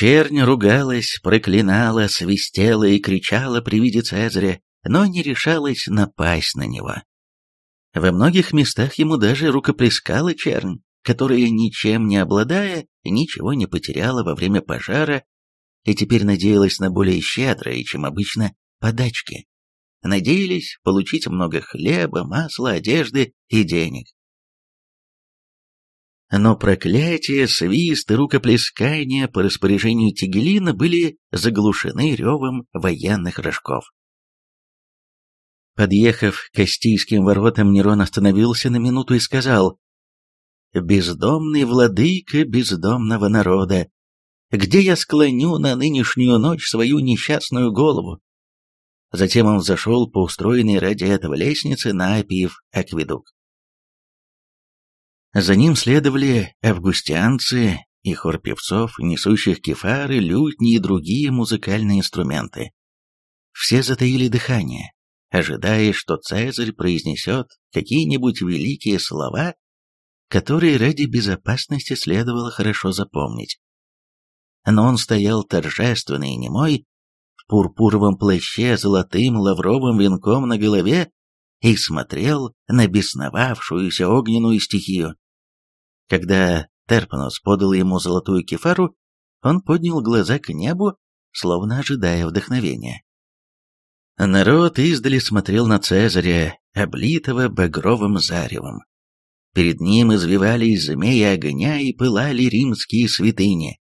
Чернь ругалась, проклинала, свистела и кричала при виде Цезаря, но не решалась напасть на него. Во многих местах ему даже рукоплескала чернь, которая, ничем не обладая, ничего не потеряла во время пожара и теперь надеялась на более щедрые, чем обычно, подачки. Надеялись получить много хлеба, масла, одежды и денег. Но проклятие, свист и рукоплескания по распоряжению Тигелина были заглушены ревом военных рожков. Подъехав к Кастийским воротам, Нерон остановился на минуту и сказал «Бездомный владыка бездомного народа, где я склоню на нынешнюю ночь свою несчастную голову?» Затем он взошел по устроенной ради этого лестнице на Апиев акведук. За ним следовали августианцы и хор певцов, несущих кефары, лютни и другие музыкальные инструменты. Все затаили дыхание, ожидая, что Цезарь произнесет какие-нибудь великие слова, которые ради безопасности следовало хорошо запомнить. Но он стоял торжественный и немой, в пурпуровом плаще золотым лавровым венком на голове и смотрел на бесновавшуюся огненную стихию. Когда Терпанос подал ему золотую кефару, он поднял глаза к небу, словно ожидая вдохновения. Народ издали смотрел на Цезаря, облитого багровым заревом. Перед ним извивались змеи огня и пылали римские святыни.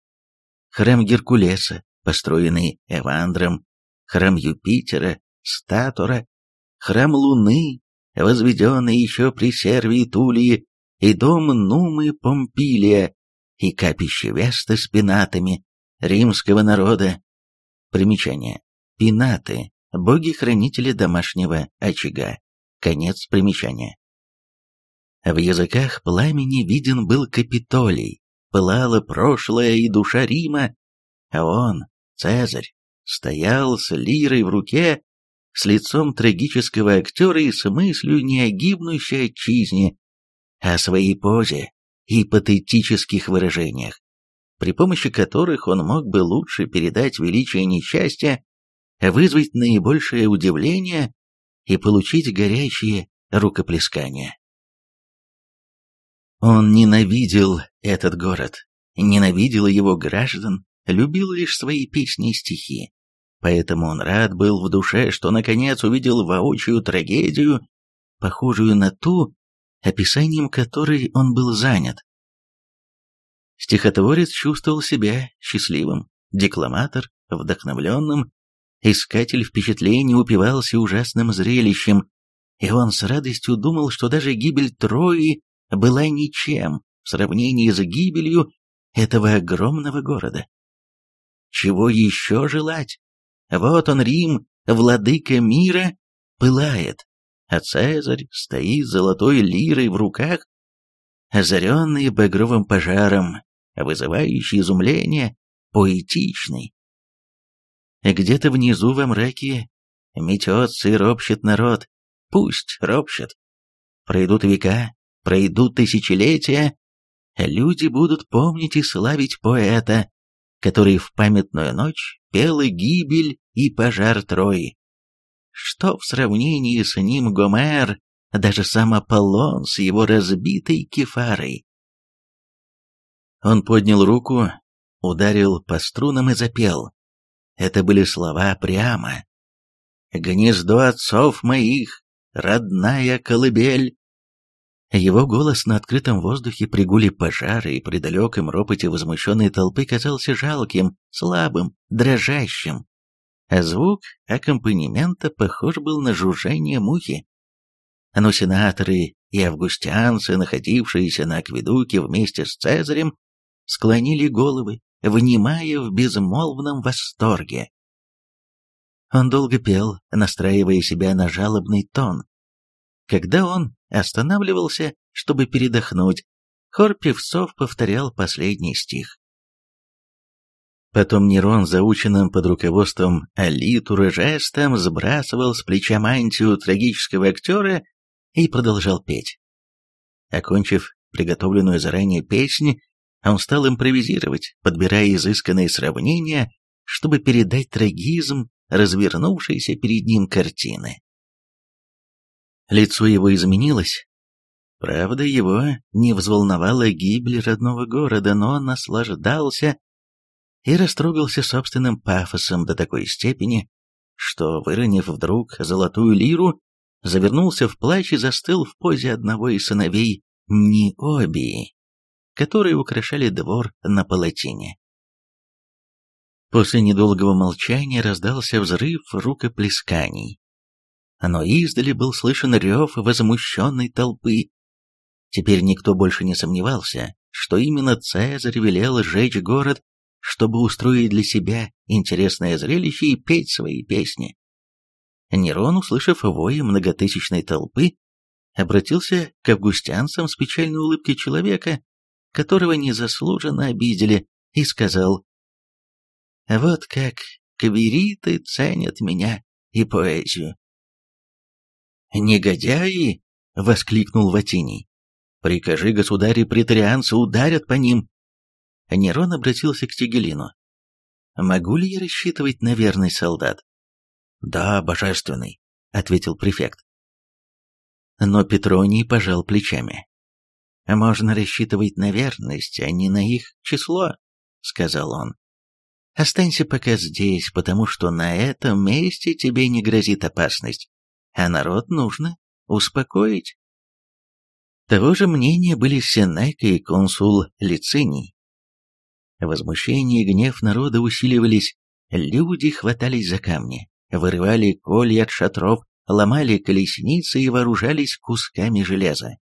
Храм Геркулеса, построенный Эвандром, храм Юпитера, Статура, храм Луны, возведенный еще при Сервии Тулии, и дом Нумы Помпилия, и капище Веста с пенатами римского народа. Примечание. Пенаты – боги-хранители домашнего очага. Конец примечания. В языках пламени виден был Капитолий, пылала прошлое и душа Рима, а он, Цезарь, стоял с лирой в руке с лицом трагического актера и с мыслью не о гибнущей отчизне, а о своей позе и патетических выражениях, при помощи которых он мог бы лучше передать величие несчастья, вызвать наибольшее удивление и получить горячие рукоплескания. Он ненавидел этот город, ненавидел его граждан, любил лишь свои песни и стихи. Поэтому он рад был в душе, что наконец увидел воочию трагедию, похожую на ту, описанием которой он был занят. Стихотворец чувствовал себя счастливым, декламатор – вдохновленным, искатель впечатлений упивался ужасным зрелищем, и он с радостью думал, что даже гибель Трои была ничем в сравнении с гибелью этого огромного города. Чего еще желать? Вот он, Рим, владыка мира, пылает, а Цезарь стоит с золотой лирой в руках, озаренный багровым пожаром, вызывающий изумление, поэтичный. Где-то внизу во мраке метется и ропщет народ, пусть ропщет. Пройдут века, пройдут тысячелетия, люди будут помнить и славить поэта, который в памятную ночь пел гибель и пожар Трои. Что в сравнении с ним Гомер, даже сам Аполлон с его разбитой кефарой? Он поднял руку, ударил по струнам и запел. Это были слова прямо. «Гнездо отцов моих, родная колыбель, его голос на открытом воздухе при гуле пожара и при далеком ропоте возмущенной толпы казался жалким, слабым, дрожащим. А звук аккомпанемента похож был на жужжание мухи. Но сенаторы и августианцы, находившиеся на акведуке вместе с Цезарем, склонили головы, внимая в безмолвном восторге. Он долго пел, настраивая себя на жалобный тон. Когда он останавливался, чтобы передохнуть. Хор певцов повторял последний стих. Потом Нерон, заученным под руководством Алитура жестом, сбрасывал с плеча мантию трагического актера и продолжал петь. Окончив приготовленную заранее песнь, Он стал импровизировать, подбирая изысканные сравнения, чтобы передать трагизм развернувшейся перед ним картины. Лицо его изменилось. Правда, его не взволновала гибель родного города, но он наслаждался и растрогался собственным пафосом до такой степени, что, выронив вдруг золотую лиру, завернулся в плащ и застыл в позе одного из сыновей Ниобии, которые украшали двор на палатине. После недолгого молчания раздался взрыв рукоплесканий. Но издали был слышен рев возмущенной толпы. Теперь никто больше не сомневался, что именно Цезарь велел сжечь город, чтобы устроить для себя интересное зрелище и петь свои песни. Нерон, услышав вой многотысячной толпы, обратился к августянцам с печальной улыбкой человека, которого незаслуженно обидели, и сказал «Вот как кавириты ценят меня и поэзию». «Негодяи!» — воскликнул Ватиний. «Прикажи, государи претарианцы ударят по ним». Нерон обратился к Тигелину. «Могу ли я рассчитывать на верный солдат?» «Да, божественный», — ответил префект. Но Петроний пожал плечами. «Можно рассчитывать на верность, а не на их число», — сказал он. «Останься пока здесь, потому что на этом месте тебе не грозит опасность, а народ нужно успокоить». Того же мнения были Сенека и консул Лициний. Возмущение и гнев народа усиливались, люди хватались за камни, вырывали колья от шатров, ломали колесницы и вооружались кусками железа.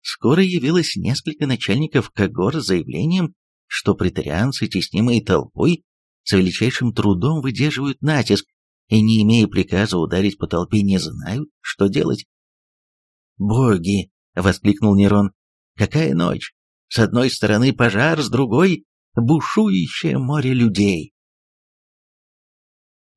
Скоро явилось несколько начальников когор с заявлением, что претарианцы, теснимые толпой, с величайшим трудом выдерживают натиск и, не имея приказа ударить по толпе, не знают, что делать. «Боги!» — воскликнул Нерон. «Какая ночь! С одной стороны пожар, с другой — бушующее море людей!»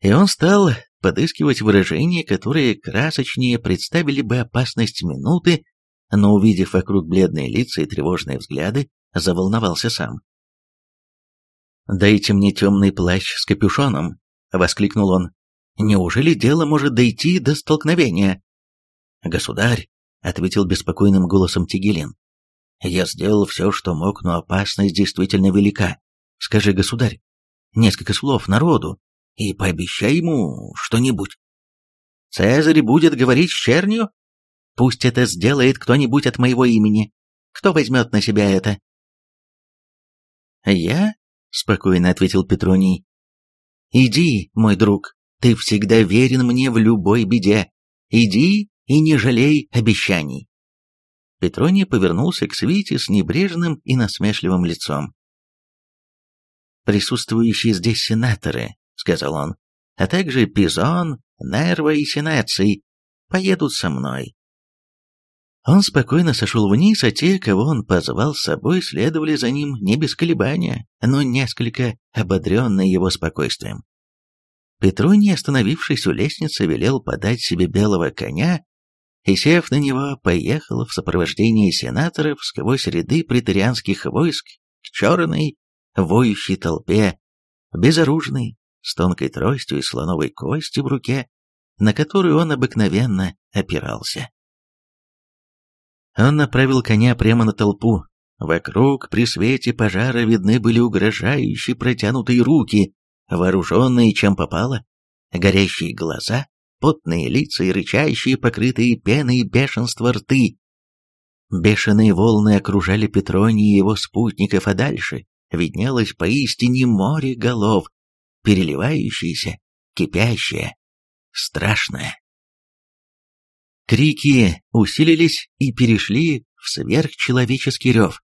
И он стал подыскивать выражения, которые красочнее представили бы опасность минуты, но, увидев вокруг бледные лица и тревожные взгляды, заволновался сам. «Дайте мне темный плащ с капюшоном!» — воскликнул он. «Неужели дело может дойти до столкновения?» «Государь!» — ответил беспокойным голосом Тигелин. «Я сделал все, что мог, но опасность действительно велика. Скажи, государь, несколько слов народу, и пообещай ему что-нибудь. Цезарь будет говорить с чернью? Пусть это сделает кто-нибудь от моего имени. Кто возьмет на себя это? Я? Спокойно ответил Петроний. Иди, мой друг, ты всегда верен мне в любой беде. Иди и не жалей обещаний. Петроний повернулся к свите с небрежным и насмешливым лицом. Присутствующие здесь сенаторы — сказал он, — «а также Пизон, Нерва и Синеций поедут со мной». Он спокойно сошел вниз, а те, кого он позвал с собой, следовали за ним не без колебания, но несколько ободренные его спокойствием. Петроний, остановившись у лестницы, велел подать себе белого коня и, сев на него, поехал в сопровождении сенаторов сквозь ряды претарианских войск к черной, воющей толпе, безоружный, с тонкой тростью и слоновой кости в руке, на которую он обыкновенно опирался. Он направил коня прямо на толпу. Вокруг при свете пожара видны были угрожающие протянутые руки, вооруженные чем попало, горящие глаза, потные лица и рычащие, покрытые пеной бешенства рты. Бешеные волны окружали Петрония и его спутников, а дальше виднелось поистине море голов, переливающееся, кипящее, страшное. Крики усилились и перешли в сверхчеловеческий рев.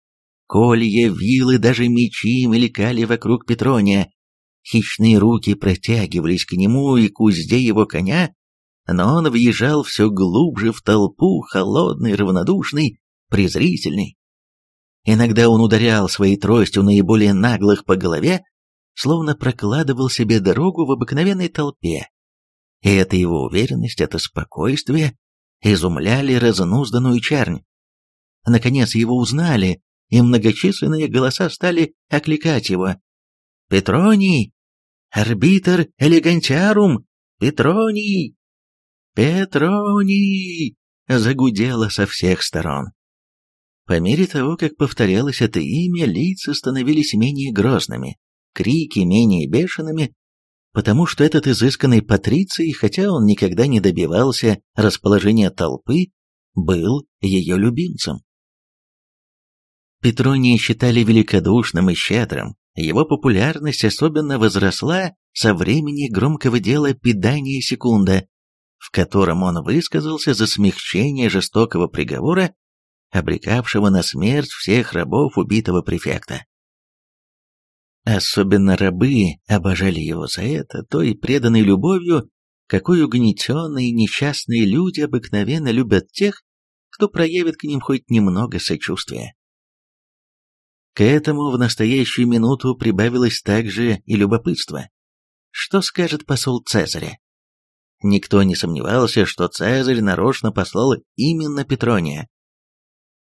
Колья, вилы, даже мечи мелькали вокруг Петрония. Хищные руки протягивались к нему и к узде его коня, но он въезжал все глубже в толпу, холодный, равнодушный, презрительный. Иногда он ударял своей тростью наиболее наглых по голове, словно прокладывал себе дорогу в обыкновенной толпе. И эта его уверенность, это спокойствие изумляли разнузданную чернь. Наконец его узнали, и многочисленные голоса стали окликать его. «Петроний! Арбитр элегантиарум! Петроний! Петроний!» загудело со всех сторон. По мере того, как повторялось это имя, лица становились менее грозными, крики менее бешеными, потому что этот изысканный патриций, хотя он никогда не добивался расположения толпы, был ее любимцем. Петрония считали великодушным и щедрым, его популярность особенно возросла со времени громкого дела «Педания секунда», в котором он высказался за смягчение жестокого приговора, обрекавшего на смерть всех рабов убитого префекта. Особенно рабы обожали его за это, той преданной любовью, какой угнетенные несчастные люди обыкновенно любят тех, кто проявит к ним хоть немного сочувствия. К этому в настоящую минуту прибавилось также и любопытство. Что скажет посол Цезаря? Никто не сомневался, что Цезарь нарочно послал именно Петрония.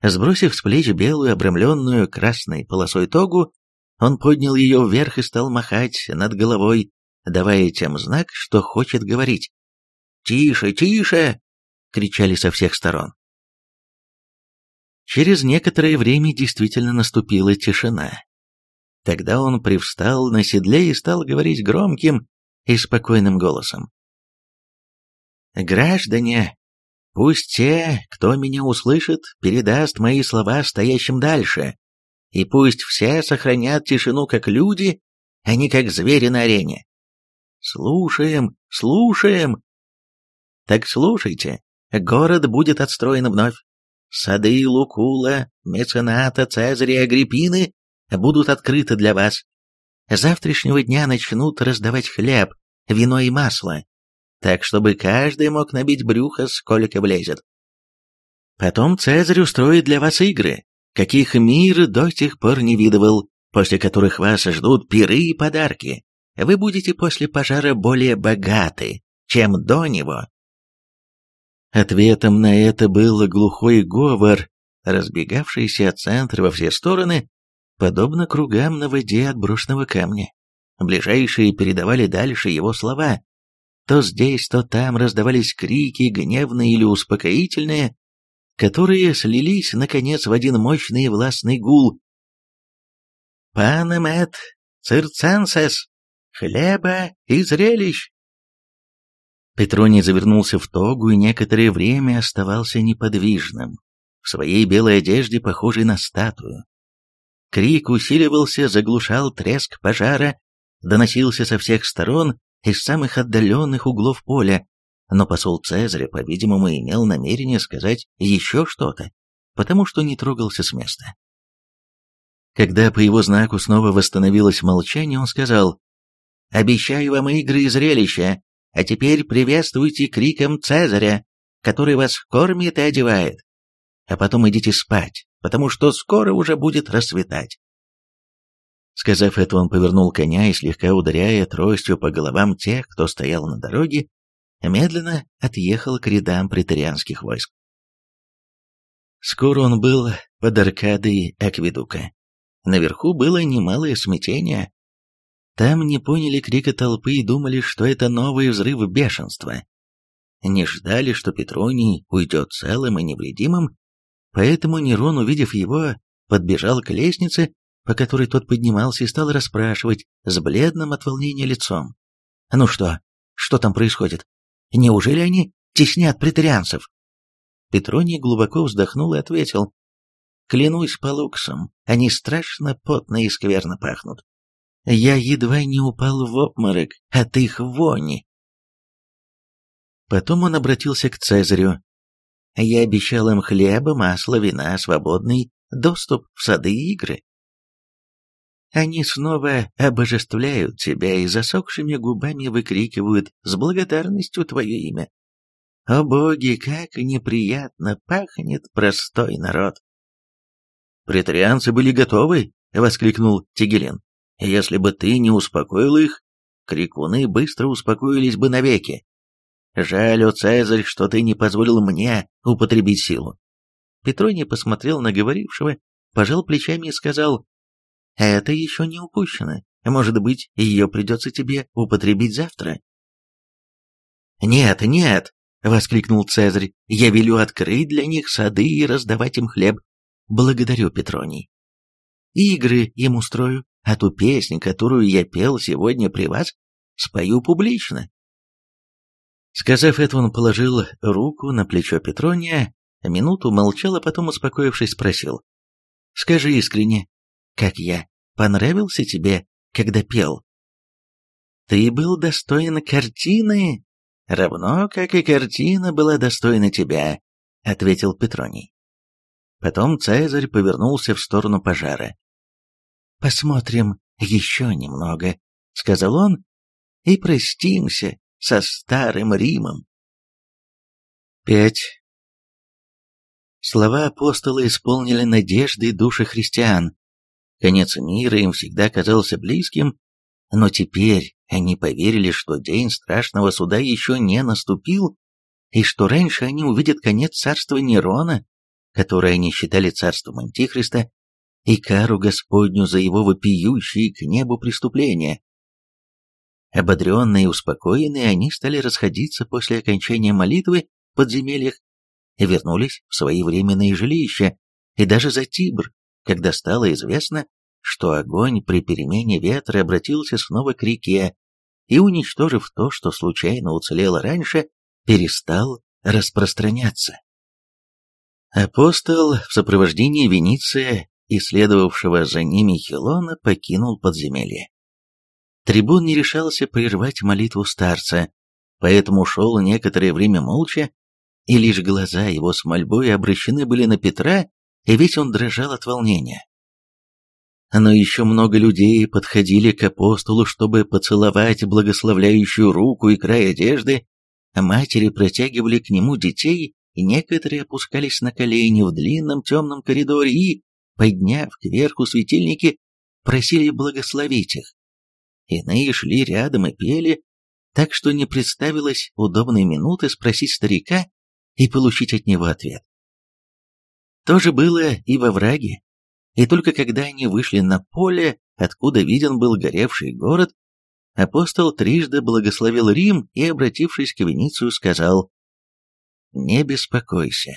Сбросив с плеч белую, обрамленную красной полосой тогу, он поднял ее вверх и стал махать над головой, давая тем знак, что хочет говорить. «Тише, тише!» — кричали со всех сторон. Через некоторое время действительно наступила тишина. Тогда он привстал на седле и стал говорить громким и спокойным голосом. «Граждане, пусть те, кто меня услышит, передаст мои слова стоящим дальше, и пусть все сохранят тишину как люди, а не как звери на арене. Слушаем, слушаем. Так слушайте, город будет отстроен вновь. Сады Лукула, мецената Цезаря Агриппины будут открыты для вас. Завтрашнего дня начнут раздавать хлеб, вино и масло, так чтобы каждый мог набить брюхо, сколько влезет. Потом Цезарь устроит для вас игры, каких мир до сих пор не видывал, после которых вас ждут пиры и подарки. Вы будете после пожара более богаты, чем до него. Ответом на это был глухой говор, разбегавшийся от центра во все стороны, подобно кругам на воде от брошенного камня. Ближайшие передавали дальше его слова, то здесь, то там раздавались крики, гневные или успокоительные, которые слились, наконец, в один мощный властный гул. «Панем эт цирценсес! Хлеба и зрелищ!» Петроний завернулся в тогу и некоторое время оставался неподвижным, в своей белой одежде, похожей на статую. Крик усиливался, заглушал треск пожара, доносился со всех сторон, из самых отдаленных углов поля, но посол Цезаря, по-видимому, имел намерение сказать еще что-то, потому что не трогался с места. Когда по его знаку снова восстановилось молчание, он сказал, «Обещаю вам игры и зрелища, а теперь приветствуйте криком Цезаря, который вас кормит и одевает. А потом идите спать, потому что скоро уже будет расцветать. Сказав это, он повернул коня и, слегка ударяя тростью по головам тех, кто стоял на дороге, медленно отъехал к рядам претарианских войск. Скоро он был под аркадой Акведука. Наверху было немалое смятение. Там не поняли крика толпы и думали, что это новый взрыв бешенства. Не ждали, что Петроний уйдет целым и невредимым, поэтому Нерон, увидев его, подбежал к лестнице по которой тот поднимался и стал расспрашивать с бледным от волнения лицом. «Ну что? Что там происходит? Неужели они теснят претарианцев?» Петроний глубоко вздохнул и ответил. «Клянусь по луксам, они страшно потно и скверно пахнут. Я едва не упал в обморок от их вони». Потом он обратился к Цезарю. «Я обещал им хлеба, масла, вина, свободный доступ в сады и игры. Они снова обожествляют тебя и засохшими губами выкрикивают с благодарностью твое имя. О боги, как неприятно пахнет простой народ! Претарианцы были готовы, воскликнул Тигелин. Если бы ты не успокоил их, крикуны быстро успокоились бы навеки. Жаль, о Цезарь, что ты не позволил мне употребить силу. Петроний посмотрел на говорившего пожал плечами и сказал, «Это еще не упущено. Может быть, ее придется тебе употребить завтра?» «Нет, нет!» — воскликнул Цезарь. «Я велю открыть для них сады и раздавать им хлеб. Благодарю, Петроний. Игры им устрою, а ту песнь, которую я пел сегодня при вас, спою публично». Сказав это, он положил руку на плечо Петрония, минуту молчал, а потом, успокоившись, спросил. «Скажи искренне, как я, понравился тебе, когда пел?» «Ты был достоин картины, равно как и картина была достойна тебя», — ответил Петроний. Потом Цезарь повернулся в сторону пожара. «Посмотрим еще немного», — сказал он, — «и простимся со старым Римом». 5. Слова апостола исполнили надежды души христиан. Конец мира им всегда казался близким, но теперь они поверили, что день страшного суда еще не наступил, и что раньше они увидят конец царства Нерона, которое они считали царством Антихриста, и кару Господню за его вопиющие к небу преступления. Ободренные и успокоенные, они стали расходиться после окончания молитвы в подземельях вернулись в свои временные жилища, и даже за Тибр, когда стало известно, что огонь при перемене ветра обратился снова к реке и, уничтожив то, что случайно уцелело раньше, перестал распространяться. Апостол в сопровождении Вениция и следовавшего за ними Хилона покинул подземелье. Трибун не решался прервать молитву старца, поэтому шел некоторое время молча, и лишь глаза его с мольбой обращены были на Петра, и весь он дрожал от волнения. Но еще много людей подходили к апостолу, чтобы поцеловать благословляющую руку и край одежды, а матери протягивали к нему детей, и некоторые опускались на колени в длинном темном коридоре и, подняв кверху светильники, просили благословить их. Иные шли рядом и пели, так что не представилось удобной минуты спросить старика и получить от него ответ. То же было и во враге, и только когда они вышли на поле, откуда виден был горевший город, апостол трижды благословил Рим и, обратившись к Веницию, сказал «Не беспокойся,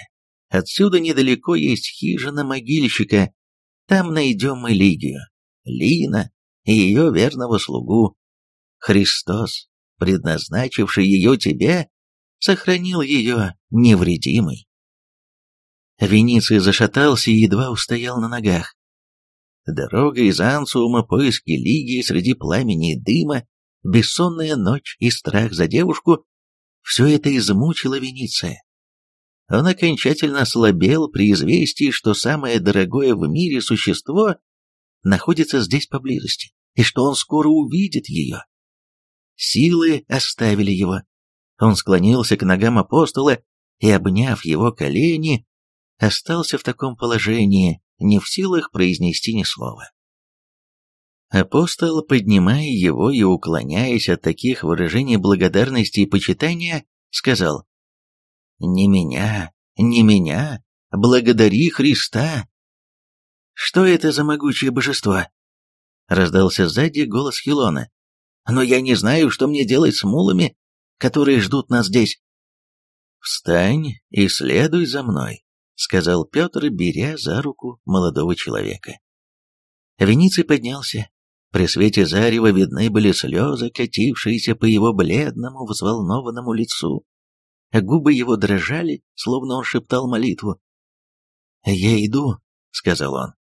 отсюда недалеко есть хижина могильщика, там найдем мы Лигию, Лина и ее верного слугу. Христос, предназначивший ее тебе, сохранил ее невредимой. Вениций зашатался и едва устоял на ногах. Дорога из Ансуума, поиски Лигии среди пламени и дыма, бессонная ночь и страх за девушку — все это измучило Вениция. Он окончательно ослабел при известии, что самое дорогое в мире существо находится здесь поблизости, и что он скоро увидит ее. Силы оставили его. Он склонился к ногам апостола и, обняв его колени, остался в таком положении, не в силах произнести ни слова. Апостол, поднимая его и уклоняясь от таких выражений благодарности и почитания, сказал, «Не меня, не меня, благодари Христа!» «Что это за могучее божество?» Раздался сзади голос Хилона. «Но я не знаю, что мне делать с мулами, которые ждут нас здесь». «Встань и следуй за мной», — сказал Петр, беря за руку молодого человека. Вениций поднялся. При свете зарева видны были слезы, катившиеся по его бледному, взволнованному лицу. Губы его дрожали, словно он шептал молитву. «Я иду», — сказал он.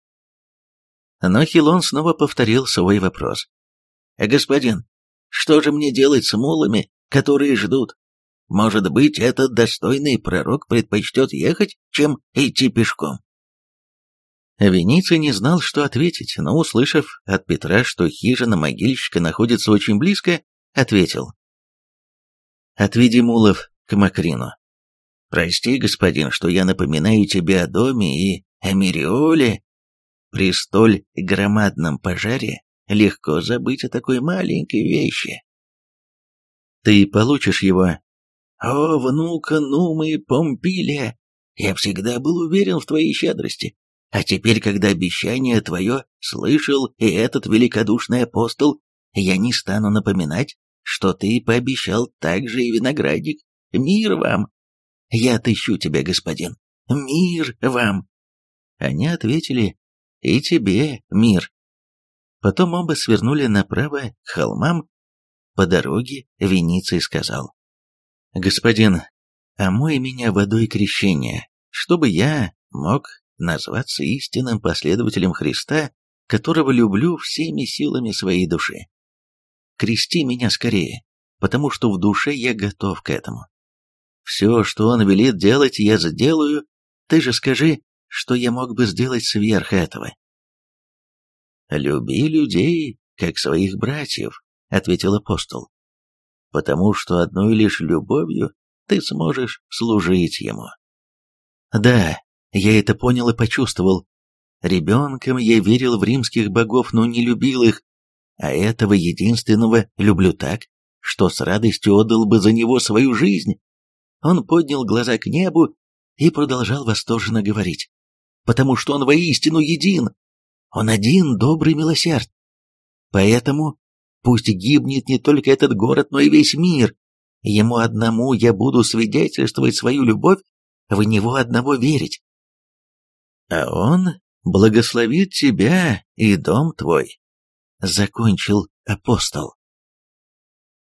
Но Хилон снова повторил свой вопрос. «Господин, что же мне делать с мулами, которые ждут? Может быть, этот достойный пророк предпочтет ехать, чем идти пешком?» Вениций не знал, что ответить, но, услышав от Петра, что хижина могильщика находится очень близко, ответил. «Отведи мулов к Макрину. Прости, господин, что я напоминаю тебе о доме и о Мириоле. При столь громадном пожаре легко забыть о такой маленькой вещи. Ты получишь его. О, внука Нумы Помпилия, я всегда был уверен в твоей щедрости. А теперь, когда обещание твое слышал и этот великодушный апостол, я не стану напоминать, что ты пообещал также и виноградник. Мир вам! Я отыщу тебя, господин. Мир вам!» Они ответили, «И тебе мир». Потом оба свернули направо к холмам. По дороге Вениций сказал, «Господин, омой меня водой крещения, чтобы я мог назваться истинным последователем Христа, которого люблю всеми силами своей души. Крести меня скорее, потому что в душе я готов к этому. Все, что он велит делать, я сделаю. Ты же скажи, что я мог бы сделать сверх этого. «Люби людей, как своих братьев», — ответил апостол, «потому что одной лишь любовью ты сможешь служить ему». Да, я это понял и почувствовал. Ребенком я верил в римских богов, но не любил их, а этого единственного люблю так, что с радостью отдал бы за него свою жизнь. Он поднял глаза к небу и продолжал восторженно говорить, потому что он воистину един, он один добрый милосерд. Поэтому пусть гибнет не только этот город, но и весь мир. Ему одному я буду свидетельствовать свою любовь, в него одного верить. А он благословит тебя и дом твой закончил апостол.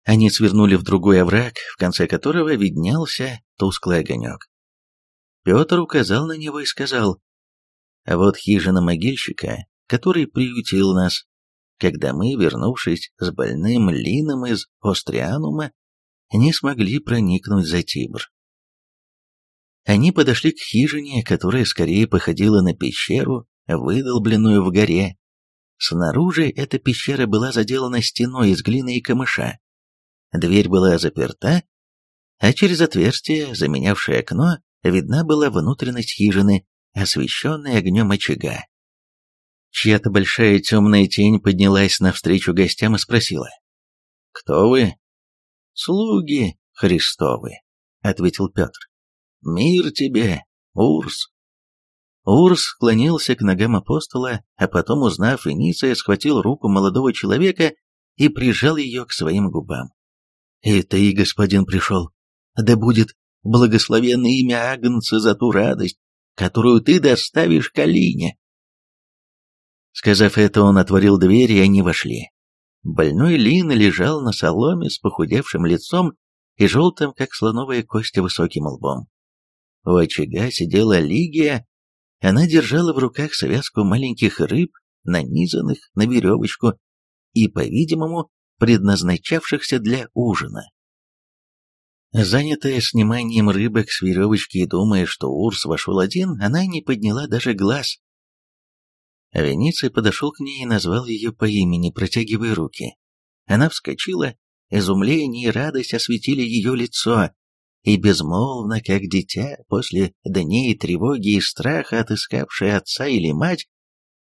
Они свернули в другой овраг, в конце которого виднелся тусклый огонек. Петр указал на него и сказал, «А вот хижина могильщика, который приютил нас, когда мы, вернувшись с больным Лином из Острианума, не смогли проникнуть за Тибр. Они подошли к хижине, которая скорее походила на пещеру, выдолбленную в горе, Снаружи эта пещера была заделана стеной из глины и камыша. Дверь была заперта, а через отверстие, заменявшее окно, видна была внутренность хижины, освещенная огнем очага. Чья-то большая темная тень поднялась навстречу гостям и спросила. «Кто вы?» «Слуги Христовы», — ответил Петр. «Мир тебе, Урс!» Урс склонился к ногам апостола, а потом, узнав Вениция, схватил руку молодого человека и прижал ее к своим губам. «И ты, господин, пришел. Да будет благословенно имя Агнца за ту радость, которую ты доставишь Калине». Сказав это, он отворил дверь, и они вошли. Больной Лин лежал на соломе с похудевшим лицом и желтым, как слоновая кость, высоким лбом. У очага сидела Лигия она держала в руках связку маленьких рыб, нанизанных на веревочку и, по-видимому, предназначавшихся для ужина. Занятая сниманием рыбок с веревочки и думая, что Урс вошел один, она не подняла даже глаз. Вениций подошел к ней и назвал ее по имени, протягивая руки. Она вскочила, изумление и радость осветили ее лицо, и безмолвно, как дитя, после дней тревоги и страха, отыскавшая отца или мать,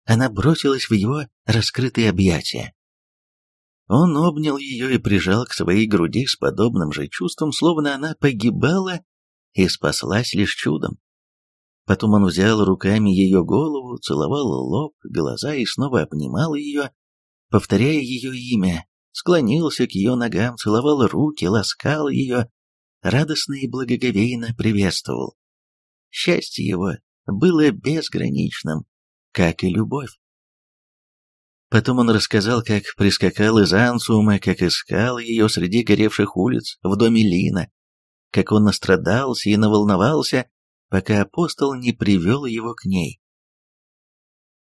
она бросилась в его раскрытые объятия. Он обнял ее и прижал к своей груди с подобным же чувством, словно она погибала и спаслась лишь чудом. Потом он взял руками ее голову, целовал лоб, глаза и снова обнимал ее, повторяя ее имя, склонился к ее ногам, целовал руки, ласкал ее, радостно и благоговейно приветствовал. Счастье его было безграничным, как и любовь. Потом он рассказал, как прискакал из Ансума, как искал ее среди горевших улиц в доме Лина, как он настрадался и наволновался, пока апостол не привел его к ней.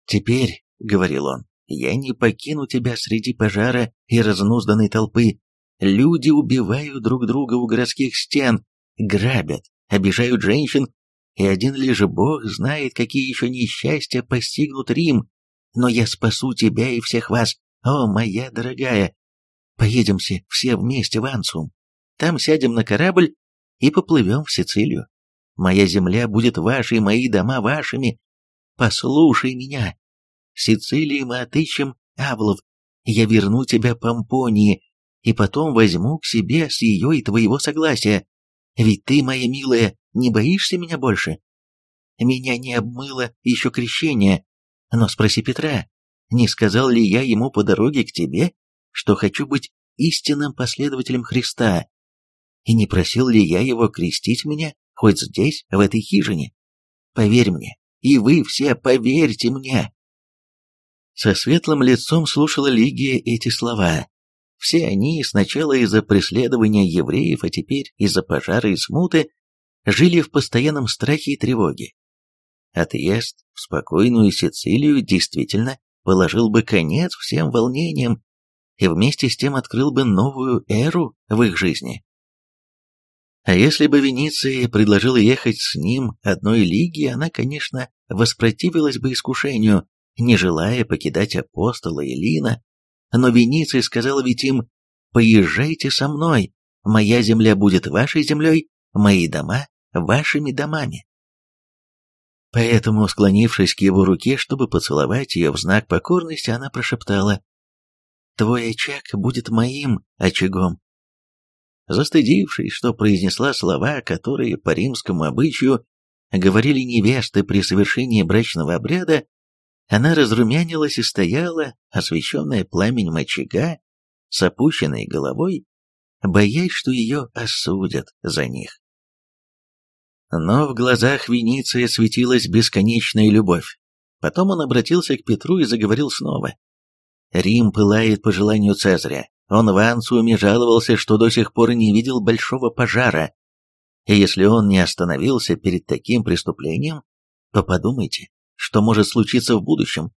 «Теперь», — говорил он, — «я не покину тебя среди пожара и разнузданной толпы, Люди убивают друг друга у городских стен, грабят, обижают женщин, и один лишь Бог знает, какие еще несчастья постигнут Рим. Но я спасу тебя и всех вас, о, моя дорогая. Поедемся все вместе в Ансум. Там сядем на корабль и поплывем в Сицилию. Моя земля будет вашей, мои дома вашими. Послушай меня. В Сицилии мы отыщем Авлов. Я верну тебя Помпонии, и потом возьму к себе с ее и твоего согласия. Ведь ты, моя милая, не боишься меня больше? меня не обмыло еще крещение. Но спроси Петра, не сказал ли я ему по дороге к тебе, что хочу быть истинным последователем Христа? И не просил ли я его крестить меня хоть здесь, в этой хижине? Поверь мне, и вы все поверьте мне. Со светлым лицом слушала Лигия эти слова. Все они, сначала из-за преследования евреев, а теперь из-за пожара и смуты, жили в постоянном страхе и тревоге. Отъезд в спокойную Сицилию действительно положил бы конец всем волнениям и вместе с тем открыл бы новую эру в их жизни. А если бы Венеция предложила ехать с ним одной лиги, она, конечно, воспротивилась бы искушению, не желая покидать апостола Илина, но Венеция сказала ведь им «Поезжайте со мной, моя земля будет вашей землей, мои дома вашими домами». Поэтому, склонившись к его руке, чтобы поцеловать ее в знак покорности, она прошептала «Твой очаг будет моим очагом». Застыдившись, что произнесла слова, которые по римскому обычаю говорили невесты при совершении брачного обряда, она разрумянилась и стояла, освещенная пламенем очага, с опущенной головой, боясь, что ее осудят за них. Но в глазах Вениция светилась бесконечная любовь. Потом он обратился к Петру и заговорил снова. Рим пылает по желанию Цезаря. Он в Анциуме жаловался, что до сих пор не видел большого пожара. И если он не остановился перед таким преступлением, то подумайте, что может случиться в будущем.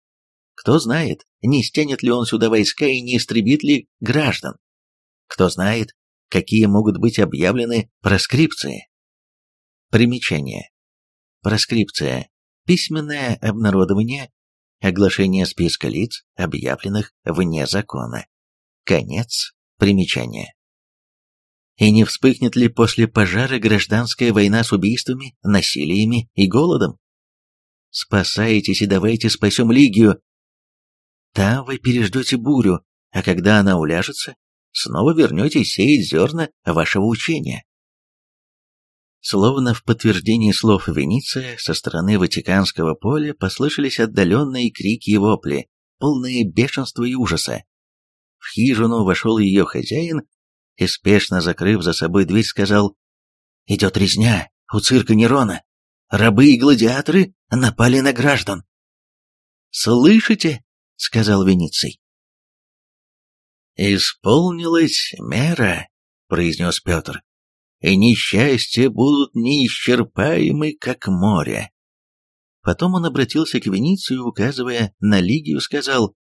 Кто знает, не стянет ли он сюда войска и не истребит ли граждан. Кто знает, какие могут быть объявлены проскрипции. Примечание. Проскрипция. Письменное обнародование, оглашение списка лиц, объявленных вне закона. Конец примечания. И не вспыхнет ли после пожара гражданская война с убийствами, насилиями и голодом? Спасайтесь и давайте спасем Лигию. Там вы переждете бурю, а когда она уляжется, снова вернетесь сеять зерна вашего учения. Словно в подтверждении слов Вениция, со стороны Ватиканского поля послышались отдаленные крики и вопли, полные бешенства и ужаса. В хижину вошел ее хозяин и, спешно закрыв за собой дверь, сказал «Идет резня у цирка Нерона. Рабы и гладиаторы напали на граждан». «Слышите?» — сказал Вениций. «Исполнилась мера», — произнес Петр и несчастья будут неисчерпаемы, как море. Потом он обратился к Веницию, указывая на Лигию, сказал,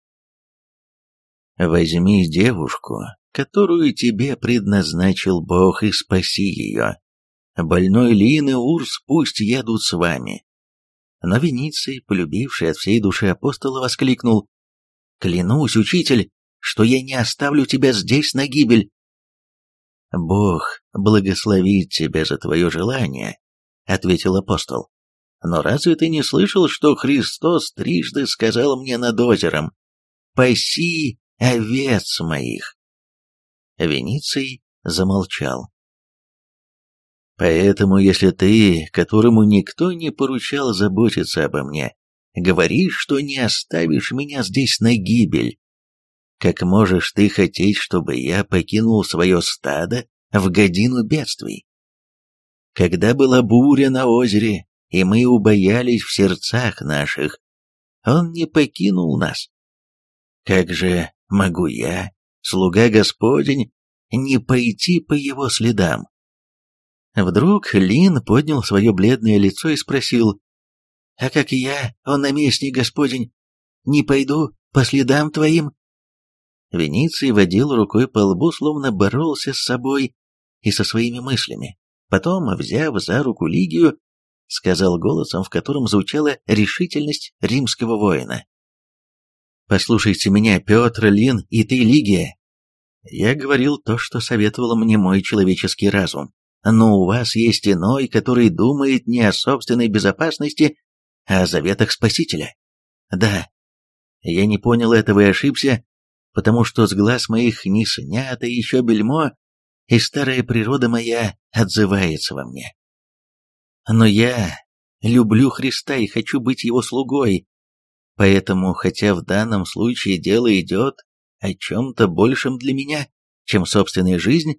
«Возьми девушку, которую тебе предназначил Бог, и спаси ее. Больной Лин и Урс пусть едут с вами». Но Вениций, полюбивший от всей души апостола, воскликнул, «Клянусь, учитель, что я не оставлю тебя здесь на гибель, «Бог благословит тебя за твое желание», — ответил апостол. «Но разве ты не слышал, что Христос трижды сказал мне над озером, «Паси овец моих»?» Вениций замолчал. «Поэтому, если ты, которому никто не поручал заботиться обо мне, говоришь, что не оставишь меня здесь на гибель, как можешь ты хотеть, чтобы я покинул свое стадо в годину бедствий? Когда была буря на озере, и мы убоялись в сердцах наших, он не покинул нас. Как же могу я, слуга Господень, не пойти по его следам? Вдруг Лин поднял свое бледное лицо и спросил, «А как я, он наместник Господень, не пойду по следам твоим?» Вениций водил рукой по лбу, словно боролся с собой и со своими мыслями. Потом, взяв за руку Лигию, сказал голосом, в котором звучала решительность римского воина. «Послушайте меня, Петр, Лин и ты, Лигия. Я говорил то, что советовал мне мой человеческий разум, но у вас есть иной, который думает не о собственной безопасности, а о заветах Спасителя. Да, я не понял этого и ошибся, потому что с глаз моих не снято еще бельмо, и старая природа моя отзывается во мне. Но я люблю Христа и хочу быть Его слугой. Поэтому, хотя в данном случае дело идет о чем-то большем для меня, чем собственная жизнь,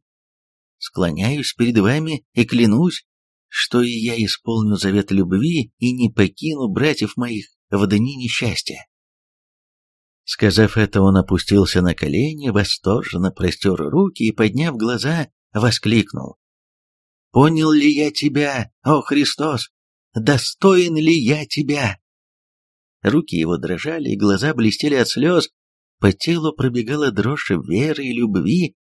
склоняюсь перед вами и клянусь, что и я исполню завет любви и не покину братьев моих в дни несчастья. Сказав это, он опустился на колени, восторженно простер руки и, подняв глаза, воскликнул. «Понял ли я тебя, о Христос? Достоин ли я тебя?» Руки его дрожали, глаза блестели от слез, по телу пробегала дрожь веры и любви,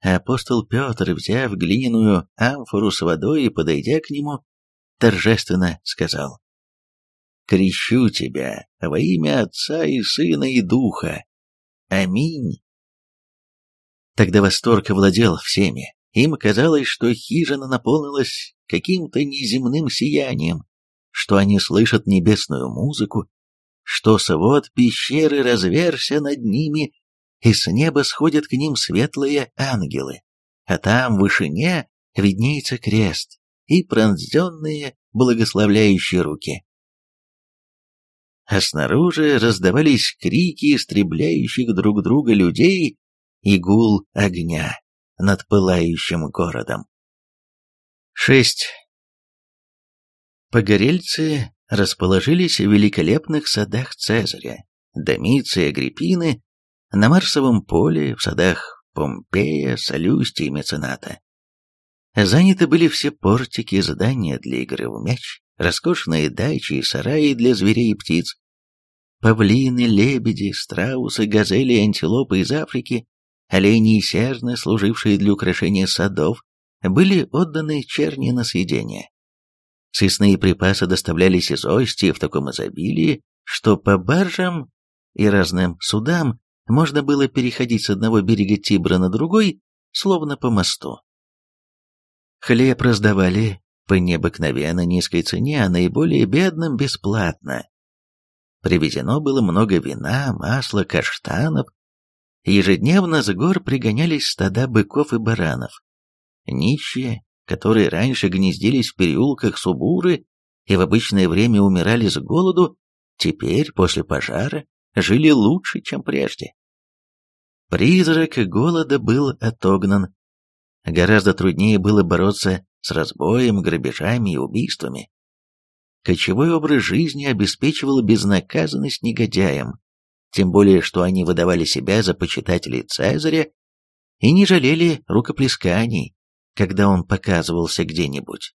а апостол Петр, взяв глиняную амфору с водой и подойдя к нему, торжественно сказал «Крещу тебя во имя Отца и Сына и Духа. Аминь». Тогда восторг овладел всеми. Им казалось, что хижина наполнилась каким-то неземным сиянием, что они слышат небесную музыку, что свод пещеры разверся над ними, и с неба сходят к ним светлые ангелы, а там в вышине виднеется крест и пронзенные благословляющие руки. А снаружи раздавались крики истребляющих друг друга людей и гул огня над пылающим городом. 6. Погорельцы расположились в великолепных садах Цезаря, Домиции и Агриппины, на Марсовом поле, в садах Помпея, Солюстия и Мецената. Заняты были все портики, здания для игры в мяч, роскошные дачи и сараи для зверей и птиц. Павлины, лебеди, страусы, газели и антилопы из Африки, олени и серны, служившие для украшения садов, были отданы черни на съедение. Съестные припасы доставлялись из Остии в таком изобилии, что по баржам и разным судам можно было переходить с одного берега Тибра на другой, словно по мосту. Хлеб раздавали по необыкновенно низкой цене, а наиболее бедным бесплатно. Привезено было много вина, масла, каштанов. Ежедневно с гор пригонялись стада быков и баранов. Нищие которые раньше гнездились в переулках Субуры и в обычное время умирали с голоду, теперь, после пожара, жили лучше, чем прежде. Призрак голода был отогнан. Гораздо труднее было бороться с разбоем, грабежами и убийствами. Кочевой образ жизни обеспечивал безнаказанность негодяям, тем более что они выдавали себя за почитателей Цезаря и не жалели рукоплесканий, когда он показывался где-нибудь.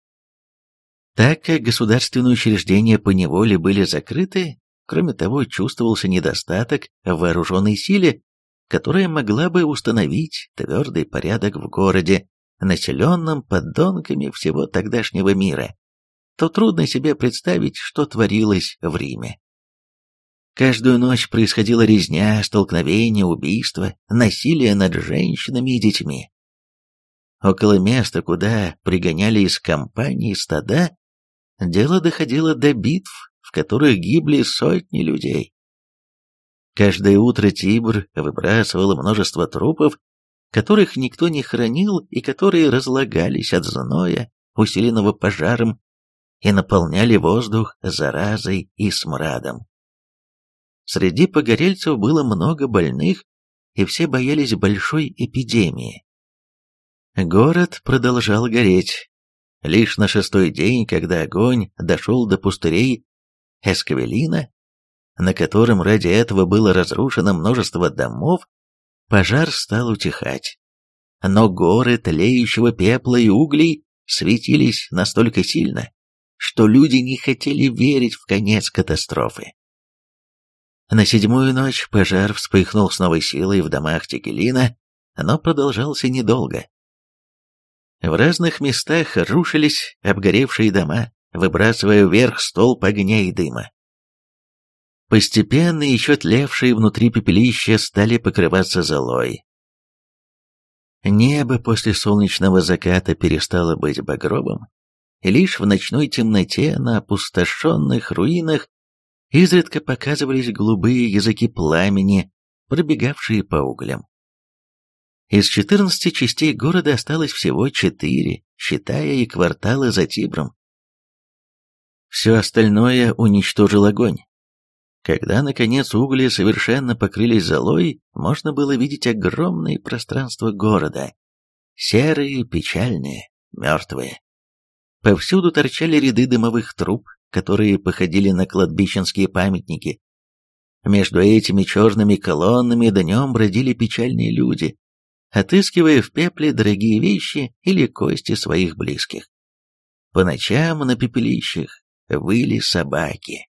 Так как государственные учреждения по неволе были закрыты, кроме того, чувствовался недостаток в вооруженной силе, которая могла бы установить твердый порядок в городе, населенном подонками всего тогдашнего мира, то трудно себе представить, что творилось в Риме. Каждую ночь происходила резня, столкновения, убийства, насилие над женщинами и детьми. Около места, куда пригоняли из компании стада, дело доходило до битв, в которых гибли сотни людей. Каждое утро Тибр выбрасывал множество трупов, которых никто не хранил и которые разлагались от зноя, усиленного пожаром, и наполняли воздух заразой и смрадом. Среди погорельцев было много больных, и все боялись большой эпидемии. Город продолжал гореть. Лишь на шестой день, когда огонь дошел до пустырей Эскавелина, на котором ради этого было разрушено множество домов, пожар стал утихать. Но горы тлеющего пепла и углей светились настолько сильно, что люди не хотели верить в конец катастрофы. На седьмую ночь пожар вспыхнул с новой силой в домах Текелина, но продолжался недолго. В разных местах рушились обгоревшие дома, выбрасывая вверх столб огня и дыма. Постепенно еще тлевшие внутри пепелища стали покрываться золой. Небо после солнечного заката перестало быть багровым, и лишь в ночной темноте на опустошенных руинах изредка показывались голубые языки пламени, пробегавшие по углям. Из 14 частей города осталось всего 4, считая и кварталы за Тибром. Все остальное уничтожил огонь. Когда, наконец, угли совершенно покрылись золой, можно было видеть огромные пространства города. Серые, печальные, мертвые. Повсюду торчали ряды дымовых труб, которые походили на кладбищенские памятники. Между этими черными колоннами днем бродили печальные люди, отыскивая в пепле дорогие вещи или кости своих близких. По ночам на пепелищах выли собаки.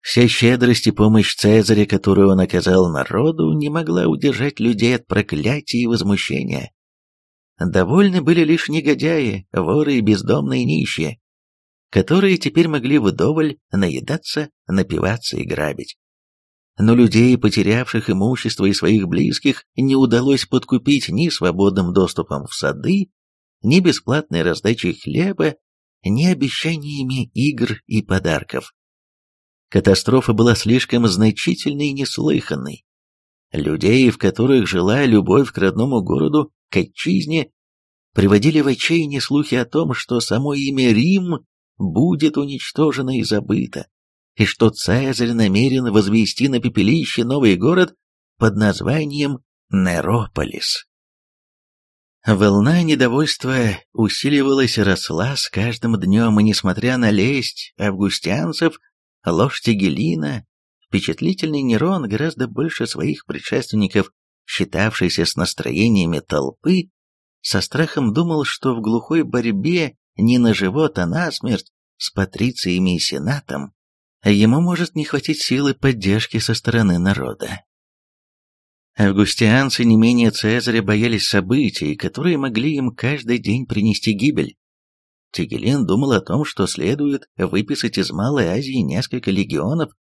Вся щедрость и помощь Цезаря, которую он оказал народу, не могла удержать людей от проклятия и возмущения. Довольны были лишь негодяи, воры и бездомные нищие, которые теперь могли вдоволь наедаться, напиваться и грабить. Но людей, потерявших имущество и своих близких, не удалось подкупить ни свободным доступом в сады, ни бесплатной раздачей хлеба, ни обещаниями игр и подарков. Катастрофа была слишком значительной и неслыханной. Людей, в которых жила любовь к родному городу, к отчизне, приводили в отчаяние слухи о том, что само имя Рим будет уничтожено и забыто, и что Цезарь намерен возвести на пепелище новый город под названием Нерополис. Волна недовольства усиливалась и росла с каждым днем, и несмотря на лесть августянцев, Ложь Тигелина, впечатлительный Нерон гораздо больше своих предшественников, считавшийся с настроениями толпы, со страхом думал, что в глухой борьбе не на живот, а на смерть с патрициями и сенатом ему может не хватить силы поддержки со стороны народа. Августианцы не менее Цезаря боялись событий, которые могли им каждый день принести гибель. Тигелин думал о том, что следует выписать из Малой Азии несколько легионов.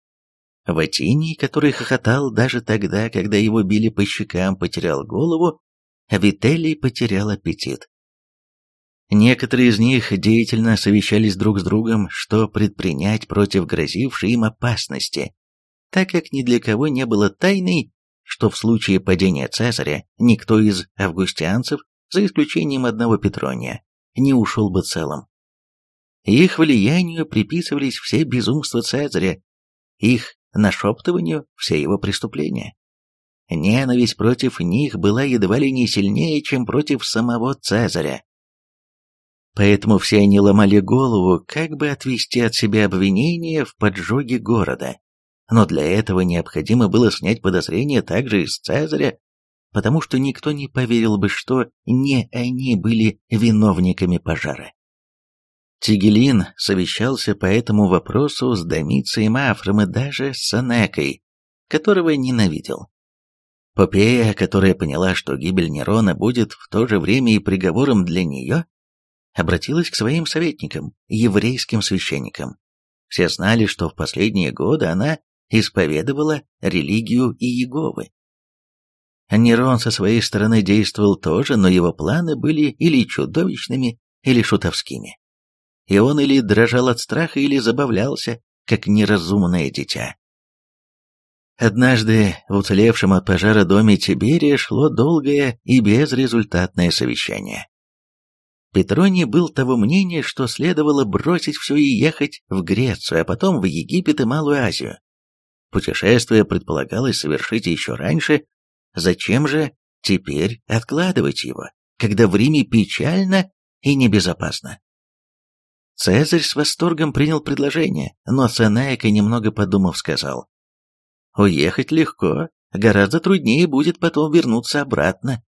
Ватиний, который хохотал даже тогда, когда его били по щекам, потерял голову, а Вителий потерял аппетит. Некоторые из них деятельно совещались друг с другом, что предпринять против грозившей им опасности, так как ни для кого не было тайной, что в случае падения Цезаря никто из августианцев, за исключением одного Петрония, не ушел бы целым. Их влиянию приписывались все безумства Цезаря, их нашептыванию все его преступления. Ненависть против них была едва ли не сильнее, чем против самого Цезаря. Поэтому все они ломали голову, как бы отвести от себя обвинения в поджоге города. Но для этого необходимо было снять подозрения также из Цезаря, потому что никто не поверил бы, что не они были виновниками пожара. Тигелин совещался по этому вопросу с Домицием Афром и даже с Санекой, которого ненавидел. Попея, которая поняла, что гибель Нерона будет в то же время и приговором для нее, обратилась к своим советникам, еврейским священникам. Все знали, что в последние годы она исповедовала религию Иеговы. Нерон со своей стороны действовал тоже, но его планы были или чудовищными, или шутовскими. И он или дрожал от страха, или забавлялся, как неразумное дитя. Однажды в уцелевшем от пожара доме Тиберия шло долгое и безрезультатное совещание. Петроний был того мнения, что следовало бросить все и ехать в Грецию, а потом в Египет и Малую Азию. Путешествие предполагалось совершить еще раньше, Зачем же теперь откладывать его, когда в Риме печально и небезопасно? Цезарь с восторгом принял предложение, но Сенека, немного подумав, сказал, «Уехать легко, гораздо труднее будет потом вернуться обратно».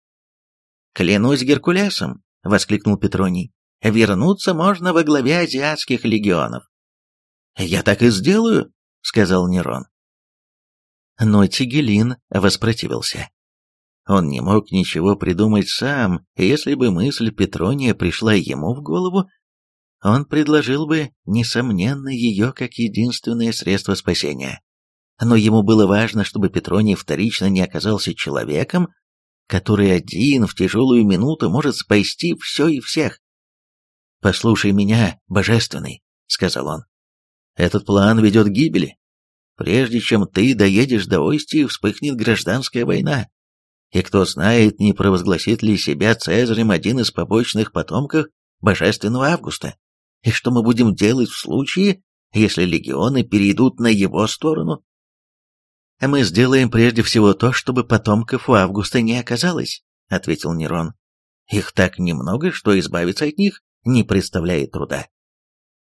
«Клянусь Геркулесом!» — воскликнул Петроний. «Вернуться можно во главе азиатских легионов». «Я так и сделаю», — сказал Нерон. Но Тигелин воспротивился. Он не мог ничего придумать сам, если бы мысль Петрония пришла ему в голову, он предложил бы, несомненно, ее как единственное средство спасения. Но ему было важно, чтобы Петроний вторично не оказался человеком, который один в тяжелую минуту может спасти все и всех. «Послушай меня, божественный», — сказал он. «Этот план ведет к гибели. Прежде чем ты доедешь до Остии, вспыхнет гражданская война. И кто знает, не провозгласит ли себя Цезарем один из побочных потомков божественного Августа. И что мы будем делать в случае, если легионы перейдут на его сторону? Мы сделаем прежде всего то, чтобы потомков у Августа не оказалось, ответил Нерон. Их так немного, что избавиться от них не представляет труда.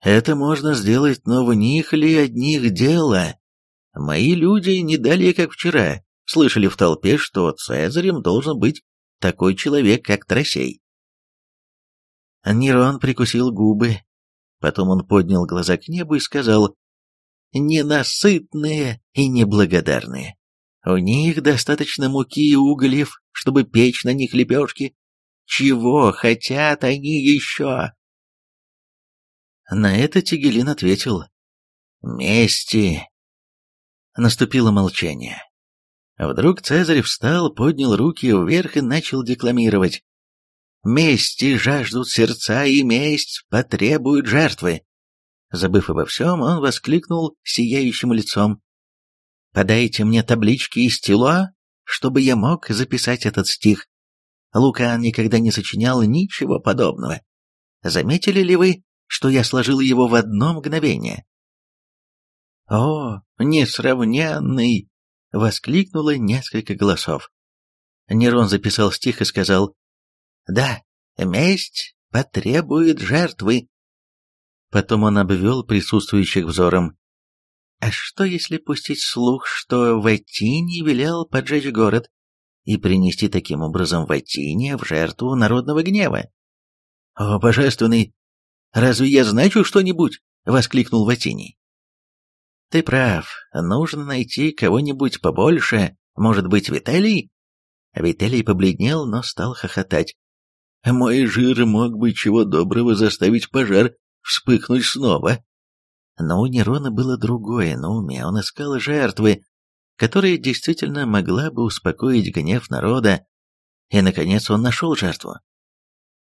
Это можно сделать, но в них ли одних дело? Мои люди не далее, как вчера, слышали в толпе, что Цезарем должен быть такой человек, как Тросей. Нерон прикусил губы, потом он поднял глаза к небу и сказал, «Ненасытные и неблагодарные. У них достаточно муки и углев, чтобы печь на них лепешки. Чего хотят они еще?» На это Тигелин ответил, «Мести». Наступило молчание. Вдруг Цезарь встал, поднял руки вверх и начал декламировать. Мести жаждут сердца, и месть потребует жертвы. Забыв обо всем, он воскликнул сияющим лицом. «Подайте мне таблички и стило, чтобы я мог записать этот стих. Лукан никогда не сочинял ничего подобного. Заметили ли вы, что я сложил его в одно мгновение?» «О, несравненный!» — воскликнуло несколько голосов. Нерон записал стих и сказал да, месть потребует жертвы. Потом он обвел присутствующих взором. А что, если пустить слух, что Ватини велел поджечь город и принести таким образом Ватиния в жертву народного гнева? «О, божественный! Разве я значу что-нибудь?» — воскликнул Ватиний. «Ты прав. Нужно найти кого-нибудь побольше. Может быть, Виталий?» Виталий побледнел, но стал хохотать. Мой жир мог бы чего доброго заставить пожар вспыхнуть снова. Но у Нерона было другое на уме, он искал жертвы, которая действительно могла бы успокоить гнев народа, и, наконец, он нашел жертву.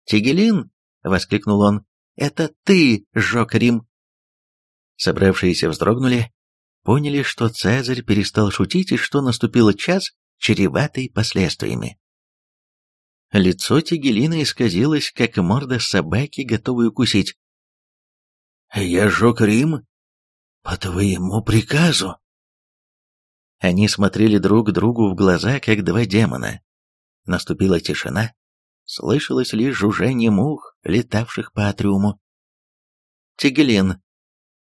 «Тигелин!» — воскликнул он. «Это ты сжег Рим!» Собравшиеся вздрогнули, поняли, что Цезарь перестал шутить и что наступил час, чреватый последствиями. Лицо Тигелина исказилось, как морда собаки, готовой укусить. «Я жег Рим по твоему приказу». Они смотрели друг другу в глаза, как два демона. Наступила тишина. Слышалось лишь жужжание мух, летавших по атриуму. «Тигелин,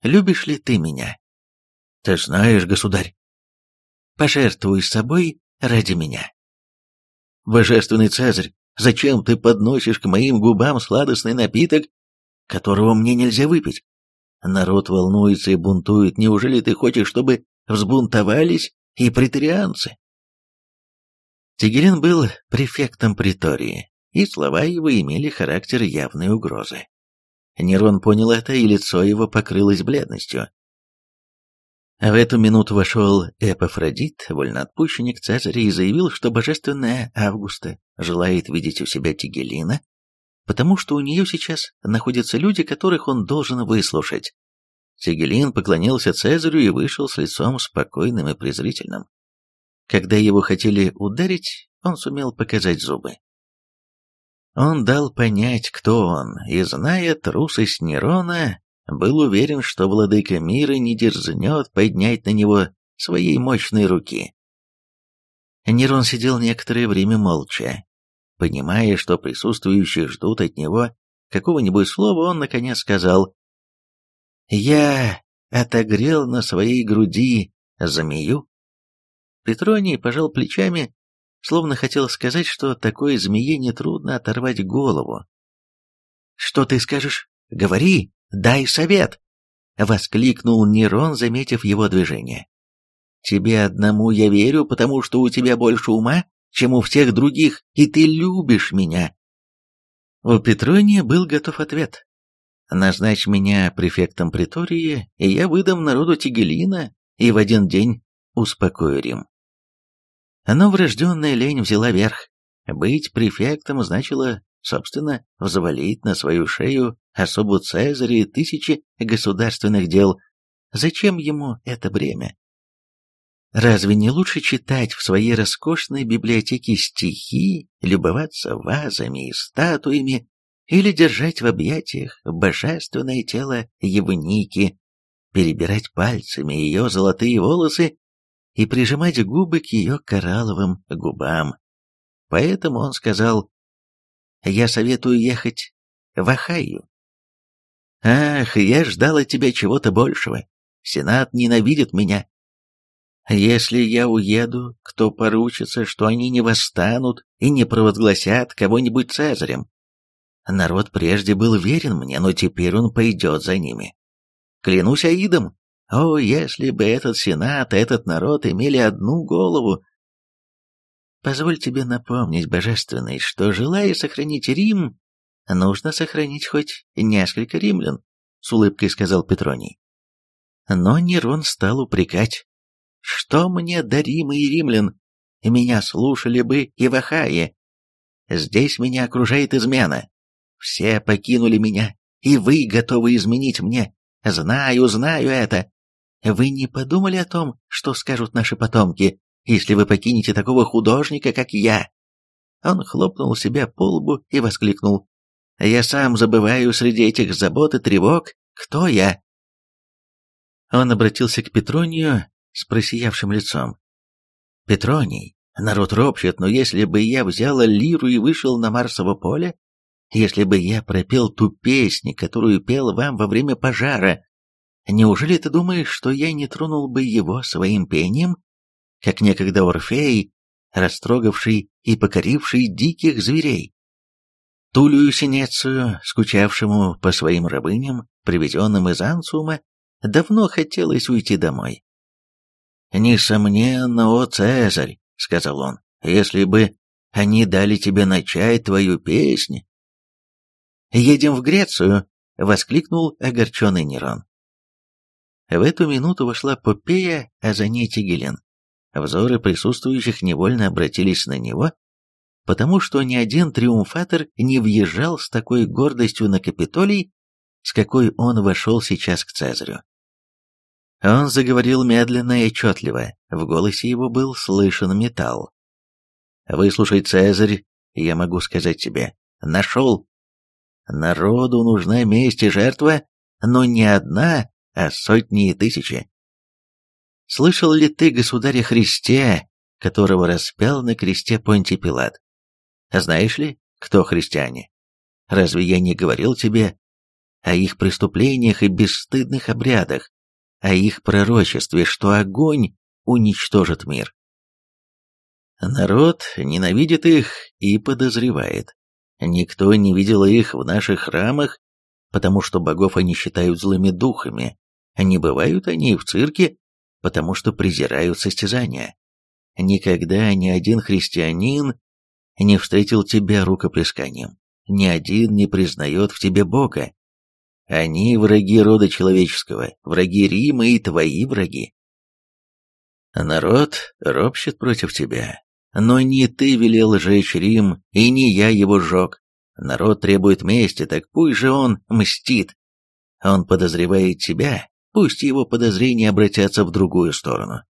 любишь ли ты меня?» «Ты знаешь, государь». «Пожертвуй собой ради меня». Божественный Цезарь, зачем ты подносишь к моим губам сладостный напиток, которого мне нельзя выпить? Народ волнуется и бунтует. Неужели ты хочешь, чтобы взбунтовались и претарианцы? Тигелин был префектом притории, и слова его имели характер явной угрозы. Нерон понял это, и лицо его покрылось бледностью. В эту минуту вошел Эпофродит, вольноотпущенник Цезаря, и заявил, что божественная Августа желает видеть у себя Тигелина, потому что у нее сейчас находятся люди, которых он должен выслушать. Тигелин поклонился Цезарю и вышел с лицом спокойным и презрительным. Когда его хотели ударить, он сумел показать зубы. Он дал понять, кто он, и, зная трусость Нерона, был уверен, что владыка мира не дерзнет поднять на него своей мощной руки. Нерон сидел некоторое время молча. Понимая, что присутствующие ждут от него какого-нибудь слова, он наконец сказал «Я отогрел на своей груди змею». Петроний пожал плечами, словно хотел сказать, что такой змее нетрудно оторвать голову. «Что ты скажешь? Говори!» Дай совет!» — воскликнул Нерон, заметив его движение. «Тебе одному я верю, потому что у тебя больше ума, чем у всех других, и ты любишь меня». У Петрония был готов ответ. «Назначь меня префектом притории, и я выдам народу Тигелина, и в один день успокою Рим». Но врожденная лень взяла верх. Быть префектом значило собственно, взвалить на свою шею особу Цезаря и тысячи государственных дел. Зачем ему это бремя? Разве не лучше читать в своей роскошной библиотеке стихи, любоваться вазами и статуями или держать в объятиях божественное тело Евники, перебирать пальцами ее золотые волосы и прижимать губы к ее коралловым губам. Поэтому он сказал, «Я советую ехать в Ахайю». «Ах, я ждал от тебя чего-то большего. Сенат ненавидит меня. Если я уеду, кто поручится, что они не восстанут и не провозгласят кого-нибудь цезарем? Народ прежде был верен мне, но теперь он пойдет за ними. Клянусь Аидом, о, если бы этот сенат, этот народ имели одну голову! Позволь тебе напомнить, Божественный, что, желая сохранить Рим, нужно сохранить хоть несколько римлян, — с улыбкой сказал Петроний. Но Нерон стал упрекать. Что мне до Рима и римлян? Меня слушали бы и в Ахае. Здесь меня окружает измена. Все покинули меня, и вы готовы изменить мне. Знаю, знаю это. Вы не подумали о том, что скажут наши потомки, если вы покинете такого художника, как я?» Он хлопнул себя по лбу и воскликнул. «Я сам забываю среди этих забот и тревог, кто я». Он обратился к Петронию с просиявшим лицом. «Петроний, народ ропщет, но если бы я взял лиру и вышел на Марсово поле, если бы я пропел ту песнь, которую пел вам во время пожара, неужели ты думаешь, что я не тронул бы его своим пением, как некогда Орфей, растрогавший и покоривший диких зверей? Тулию Синецию, скучавшему по своим рабыням, привезенным из Ансума, давно хотелось уйти домой. «Несомненно, о Цезарь», — сказал он, — «если бы они дали тебе начать твою песнь, «Едем в Грецию!» — воскликнул огорченный Нерон. В эту минуту вошла Попея, а за ней Тигелин. Взоры присутствующих невольно обратились на него, потому что ни один триумфатор не въезжал с такой гордостью на Капитолий, с какой он вошел сейчас к Цезарю. Он заговорил медленно и отчетливо, в голосе его был слышен металл. «Выслушай, Цезарь, я могу сказать тебе, нашел Народу нужна месть и жертва, но не одна, а сотни и тысячи. Слышал ли ты, государя Христе, которого распял на кресте Понтий Пилат? Знаешь ли, кто христиане? Разве я не говорил тебе о их преступлениях и бесстыдных обрядах, о их пророчестве, что огонь уничтожит мир? Народ ненавидит их и подозревает, Никто не видел их в наших храмах, потому что богов они считают злыми духами. Не бывают они в цирке, потому что презирают состязания. Никогда ни один христианин не встретил тебя рукоплесканием. Ни один не признает в тебе Бога. Они враги рода человеческого, враги Рима и твои враги. Народ ропщет против тебя, но не ты велел жечь Рим, и не я его сжег. Народ требует мести, так пусть же он мстит. Он подозревает тебя, пусть его подозрения обратятся в другую сторону.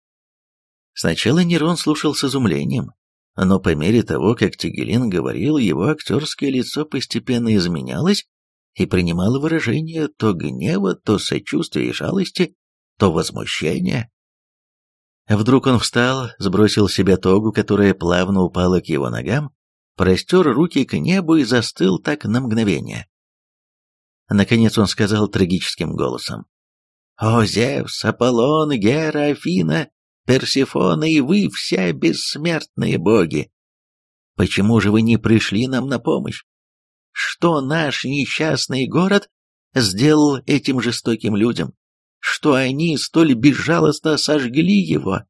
Сначала Нерон слушал с изумлением, но по мере того, как Тигелин говорил, его актерское лицо постепенно изменялось и принимало выражение то гнева, то сочувствия и жалости, то возмущения. Вдруг он встал, сбросил с себя тогу, которая плавно упала к его ногам, простер руки к небу и застыл так на мгновение. Наконец он сказал трагическим голосом. «О, Зевс, Аполлон, Гера, Афина, Персифона и вы, вся бессмертные боги! Почему же вы не пришли нам на помощь? Что наш несчастный город сделал этим жестоким людям? что они столь безжалостно сожгли его.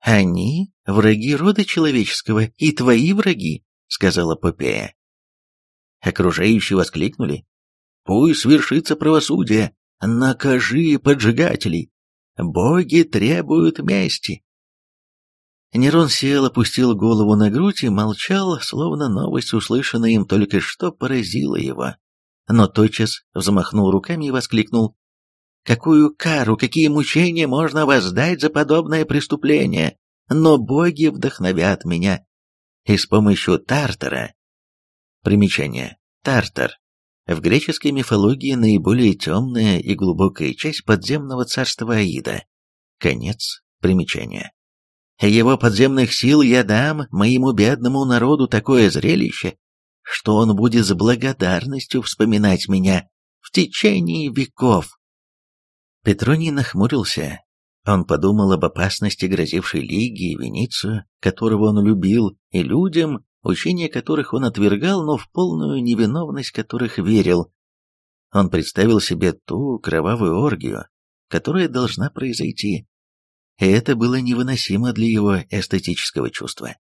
«Они — враги рода человеческого и твои враги», — сказала Попея. Окружающие воскликнули. «Пусть свершится правосудие! Накажи поджигателей! Боги требуют мести!» Нерон сел, опустил голову на грудь и молчал, словно новость, услышанная им только что, поразила его. Но тотчас взмахнул руками и воскликнул. Какую кару, какие мучения можно воздать за подобное преступление? Но боги вдохновят меня. И с помощью Тартара... Примечание. Тартар. В греческой мифологии наиболее темная и глубокая часть подземного царства Аида. Конец примечания. Его подземных сил я дам моему бедному народу такое зрелище, что он будет с благодарностью вспоминать меня в течение веков. Петроний нахмурился. Он подумал об опасности, грозившей Лиге и Веницию, которого он любил, и людям, учения которых он отвергал, но в полную невиновность которых верил. Он представил себе ту кровавую оргию, которая должна произойти. И это было невыносимо для его эстетического чувства.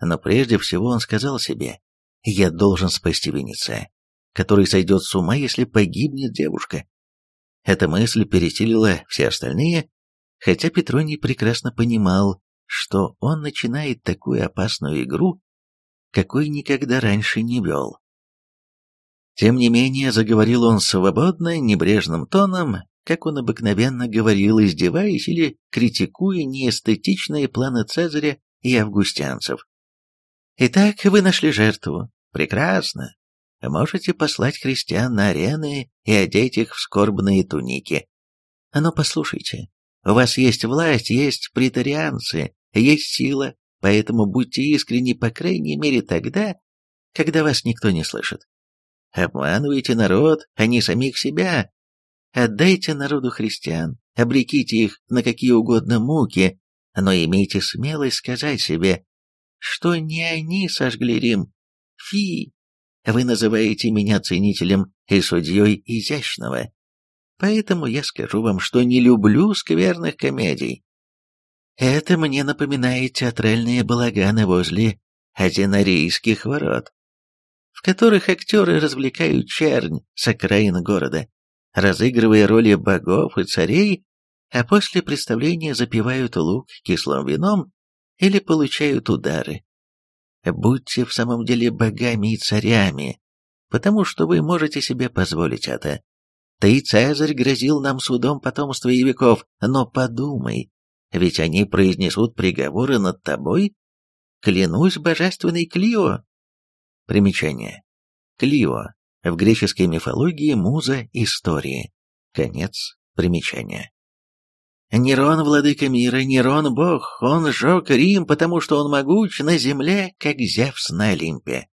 Но прежде всего он сказал себе, «Я должен спасти Венеция, который сойдет с ума, если погибнет девушка». Эта мысль пересилила все остальные, хотя Петроний прекрасно понимал, что он начинает такую опасную игру, какой никогда раньше не вел. Тем не менее, заговорил он свободно, небрежным тоном, как он обыкновенно говорил, издеваясь или критикуя неэстетичные планы Цезаря и августянцев. «Итак, вы нашли жертву. Прекрасно. Можете послать христиан на арены и одеть их в скорбные туники. Но послушайте, у вас есть власть, есть претарианцы, есть сила, Поэтому будьте искренни, по крайней мере, тогда, когда вас никто не слышит. Обманывайте народ, а не самих себя. Отдайте народу христиан, обреките их на какие угодно муки, но имейте смелость сказать себе, что не они сожгли Рим. Фи! Вы называете меня ценителем и судьей изящного. Поэтому я скажу вам, что не люблю скверных комедий. Это мне напоминает театральные балаганы возле Азенарийских ворот, в которых актеры развлекают чернь с окраин города, разыгрывая роли богов и царей, а после представления запивают лук кислым вином или получают удары. Будьте в самом деле богами и царями, потому что вы можете себе позволить это. Ты, Цезарь, грозил нам судом потомства и веков, но подумай, ведь они произнесут приговоры над тобой? Клянусь божественной Клио. Примечание. Клио. В греческой мифологии муза истории. Конец примечания. Нерон владыка мира, Нерон бог, он сжег Рим, потому что он могуч на земле, как Зевс на Олимпе.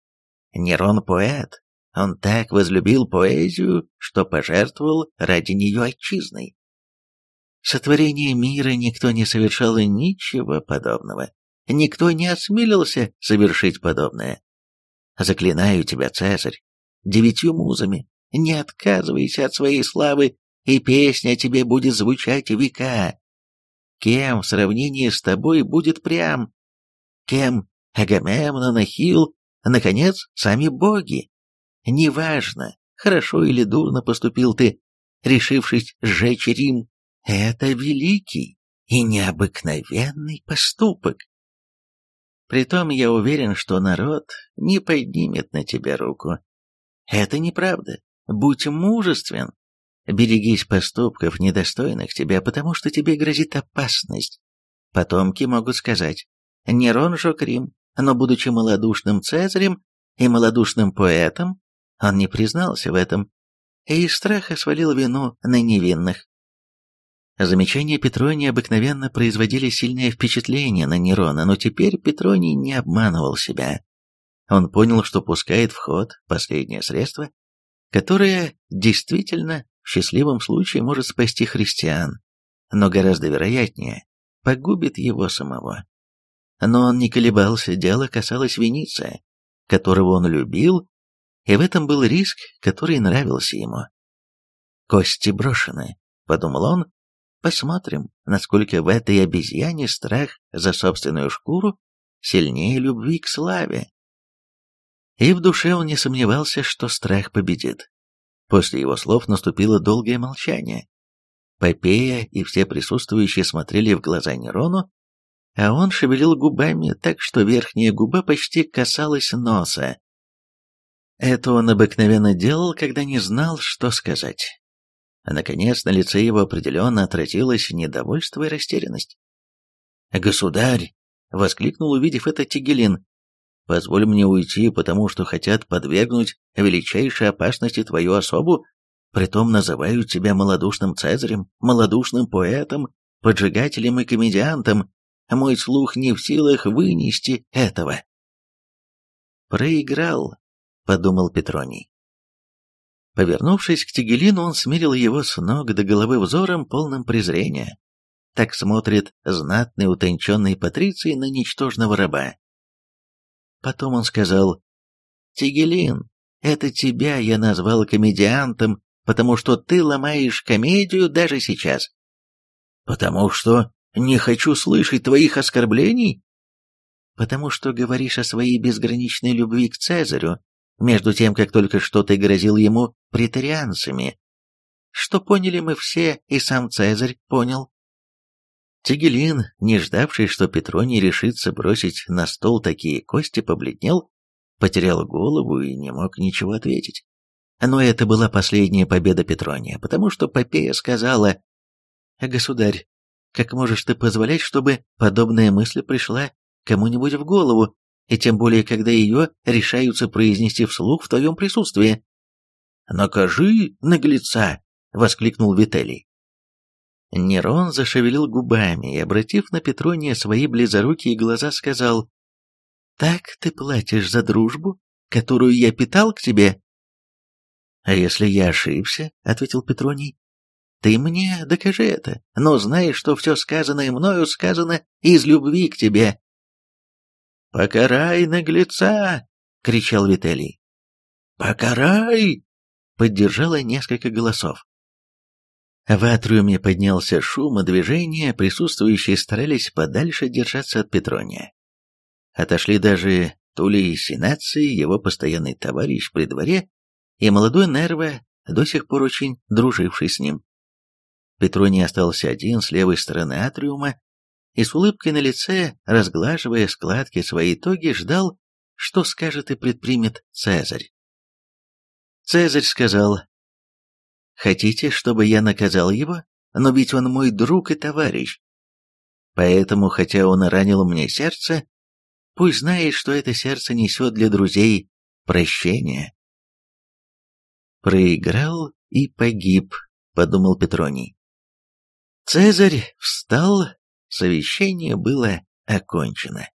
Нерон поэт, он так возлюбил поэзию, что пожертвовал ради нее отчизной сотворения мира никто не совершал ничего подобного. Никто не осмелился совершить подобное. Заклинаю тебя, Цезарь, девятью музами, не отказывайся от своей славы, и песня тебе будет звучать века. Кем в сравнении с тобой будет прям? Кем Агамемнон, Ахилл, наконец, сами боги? Неважно, хорошо или дурно поступил ты, решившись сжечь Рим, это великий и необыкновенный поступок. Притом я уверен, что народ не поднимет на тебя руку. Это неправда. Будь мужествен. Берегись поступков, недостойных тебя, потому что тебе грозит опасность. Потомки могут сказать, Нерон жег Рим, но, будучи малодушным цезарем и малодушным поэтом, он не признался в этом, и из страха свалил вину на невинных. Замечания Петрония обыкновенно производили сильное впечатление на Нерона, но теперь Петроний не обманывал себя. Он понял, что пускает в ход последнее средство, которое действительно в счастливом случае может спасти христиан, но гораздо вероятнее погубит его самого. Но он не колебался, дело касалось Вениция, которого он любил, и в этом был риск, который нравился ему. «Кости брошены», — подумал он, Посмотрим, насколько в этой обезьяне страх за собственную шкуру сильнее любви к славе. И в душе он не сомневался, что страх победит. После его слов наступило долгое молчание. Попея и все присутствующие смотрели в глаза Нерону, а он шевелил губами так, что верхняя губа почти касалась носа. Это он обыкновенно делал, когда не знал, что сказать. А наконец, на лице его определенно отразилось недовольство и растерянность. «Государь!» — воскликнул, увидев это Тигелин. позволь мне уйти, потому что хотят подвергнуть величайшей опасности твою особу, притом называют тебя малодушным цезарем, малодушным поэтом, поджигателем и комедиантом, мой слух не в силах вынести этого. «Проиграл», — подумал Петроний. Повернувшись к Тигелину, он смирил его с ног до головы взором, полным презрения. Так смотрит знатный утонченный Патриций на ничтожного раба. Потом он сказал, «Тигелин, это тебя я назвал комедиантом, потому что ты ломаешь комедию даже сейчас». «Потому что не хочу слышать твоих оскорблений?» «Потому что говоришь о своей безграничной любви к Цезарю, между тем, как только что ты грозил ему претарианцами. Что поняли мы все, и сам Цезарь понял. Тигелин, не ждавший, что Петроний решится бросить на стол такие кости, побледнел, потерял голову и не мог ничего ответить. Но это была последняя победа Петрония, потому что Попея сказала, «Государь, как можешь ты позволять, чтобы подобная мысль пришла кому-нибудь в голову, и тем более, когда ее решаются произнести вслух в твоем присутствии. «Накажи, наглеца!» — воскликнул Вителий. Нерон зашевелил губами и, обратив на Петрония свои близорукие глаза, сказал, «Так ты платишь за дружбу, которую я питал к тебе?» «А если я ошибся?» — ответил Петроний. «Ты мне докажи это, но знай, что все сказанное мною сказано из любви к тебе, «Покарай наглеца!» — кричал Виталий. «Покарай!» — поддержало несколько голосов. В атриуме поднялся шум и движение, присутствующие старались подальше держаться от Петрония. Отошли даже Тулей Синаций, его постоянный товарищ при дворе, и молодой Нерва, до сих пор очень друживший с ним. Петроний остался один с левой стороны атриума, и с улыбкой на лице, разглаживая складки своей тоги, ждал, что скажет и предпримет Цезарь. Цезарь сказал, «Хотите, чтобы я наказал его? Но ведь он мой друг и товарищ. Поэтому, хотя он ранил мне сердце, пусть знает, что это сердце несет для друзей прощение». «Проиграл и погиб», — подумал Петроний. Цезарь встал Совещание было окончено.